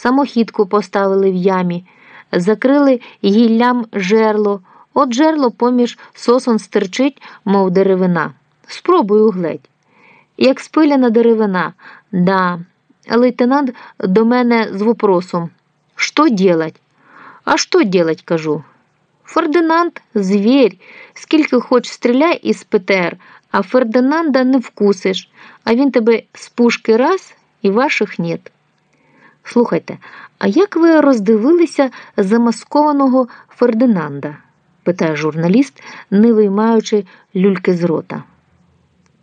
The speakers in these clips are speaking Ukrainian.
самохідку поставили в ямі, закрили гіллям жерло, от жерло поміж сосон стирчить, мов деревина. Спробуй угледь. Як спиляна деревина, да. Лейтенант до мене з вопросом. Що делать? А що делать, кажу. Фердинанд звір, скільки хоч стріляй із ПТР, а Фердинанда не вкусиш, а він тебе з пушки раз і ваших нет. Слухайте, а як ви роздивилися замаскованого Фердинанда? питає журналіст, не виймаючи люльки з рота.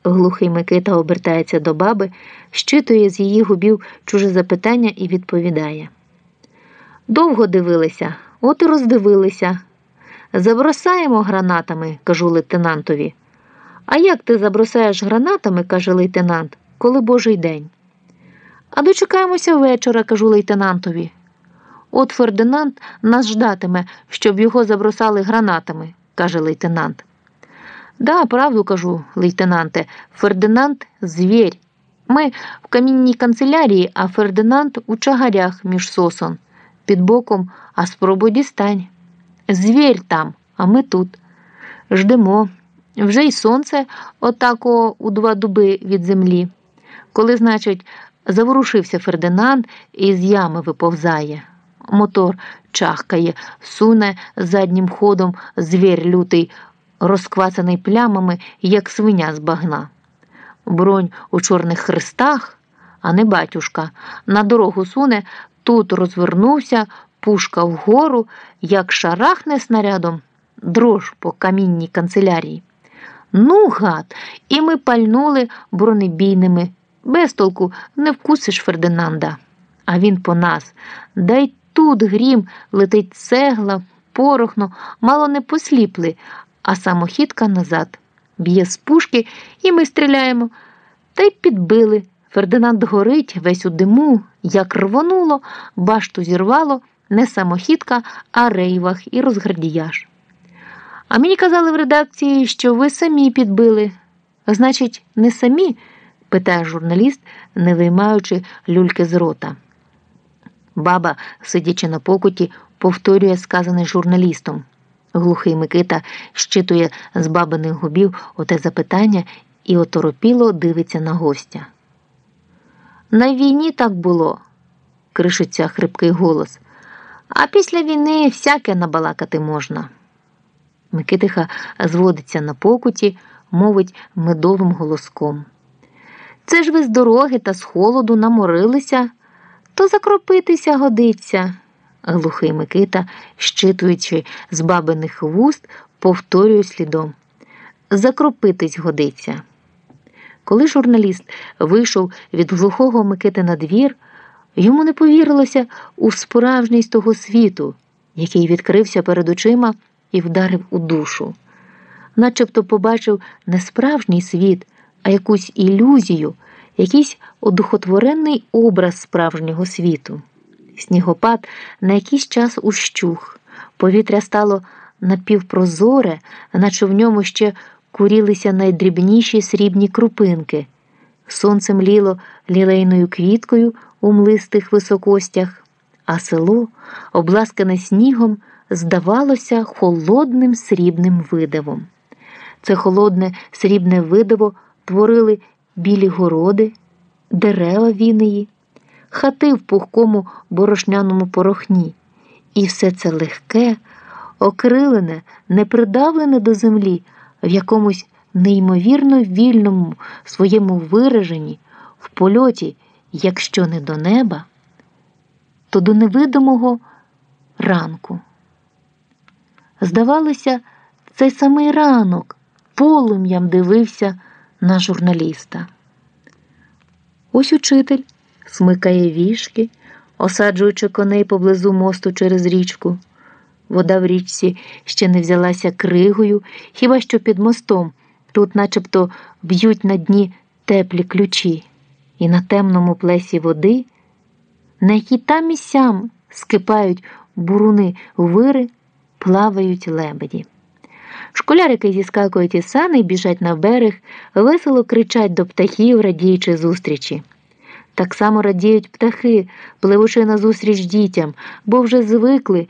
Глухий Микита обертається до баби, щитує з її губів чуже запитання і відповідає. Довго дивилися, от і роздивилися. Забросаємо гранатами, кажу лейтенантові. А як ти забросаєш гранатами, каже лейтенант, коли божий день? А дочекаємося вечора, кажу лейтенантові. От Фердинанд нас ждатиме, щоб його забросали гранатами, каже лейтенант. Да, правду кажу, лейтенанте, Фердинанд звір. Ми в камінній канцелярії, а Фердинанд у чагарях між сосон. Під боком, а спробуй дістань. Звір там, а ми тут. Ждемо. Вже й сонце отако у два дуби від землі. Коли, значить, заворушився Фердинанд і з ями виповзає. Мотор чахкає, суне заднім ходом звір лютий, розквацаний плямами, як свиня з багна. Бронь у чорних хрестах, а не батюшка, на дорогу суне, тут розвернувся, пушка вгору, як шарахне снарядом, дрож по кам'яній канцелярії. Ну, гад, і ми пальнули бронебійними. Без толку не вкусиш Фердинанда. А він по нас. Дай тут грім, летить цегла, порохно, мало не посліпли, а самохідка назад. Б'є з пушки, і ми стріляємо. Та й підбили. Фердинанд горить весь у диму, як рвонуло, башту зірвало, не самохідка, а рейвах і розградіяж. А мені казали в редакції, що ви самі підбили. Значить, не самі? Питає журналіст, не виймаючи люльки з рота. Баба, сидячи на покуті, повторює сказане журналістом. Глухий Микита щитує з бабиних губів оте запитання і оторопіло дивиться на гостя. На війні так було, кришиться хрипкий голос, а після війни всяке набалакати можна. Микитиха зводиться на покуті, мовить медовим голоском. Це ж ви з дороги та з холоду наморилися, то закропитися годиться. Глухий Микита, щитуючи з бабиних вуст, повторює слідом. Закропитись годиться. Коли журналіст вийшов від глухого Микити на двір, йому не повірилося у справжність того світу, який відкрився перед очима і вдарив у душу, начебто побачив не справжній світ, а якусь ілюзію, якийсь одухотворений образ справжнього світу. Снігопад на якийсь час ущух, повітря стало напівпрозоре, наче в ньому ще курілися найдрібніші срібні крупинки. Сонце мліло лілейною квіткою у млистих високостях, а село, обласкане снігом, здавалося холодним срібним видавом. Це холодне срібне видаво творили білі городи, дерева вінеї, хати в пухкому борошняному порохні, і все це легке, окрилене, непридавлене до землі в якомусь неймовірно вільному своєму вираженні, в польоті, якщо не до неба, то до невидимого ранку. Здавалося, цей самий ранок полум'ям дивився на журналіста. Ось учитель смикає вішки, осаджуючи коней поблизу мосту через річку. Вода в річці ще не взялася кригою, хіба що під мостом тут начебто б'ють на дні теплі ключі, і на темному плесі води, на якій там і сям скипають буруни вири, плавають лебеді. Школярики зіскакують із сани і біжать на берег, весело кричать до птахів, радіючи зустрічі. Так само радіють птахи, пливучи назустріч дітям, бо вже звикли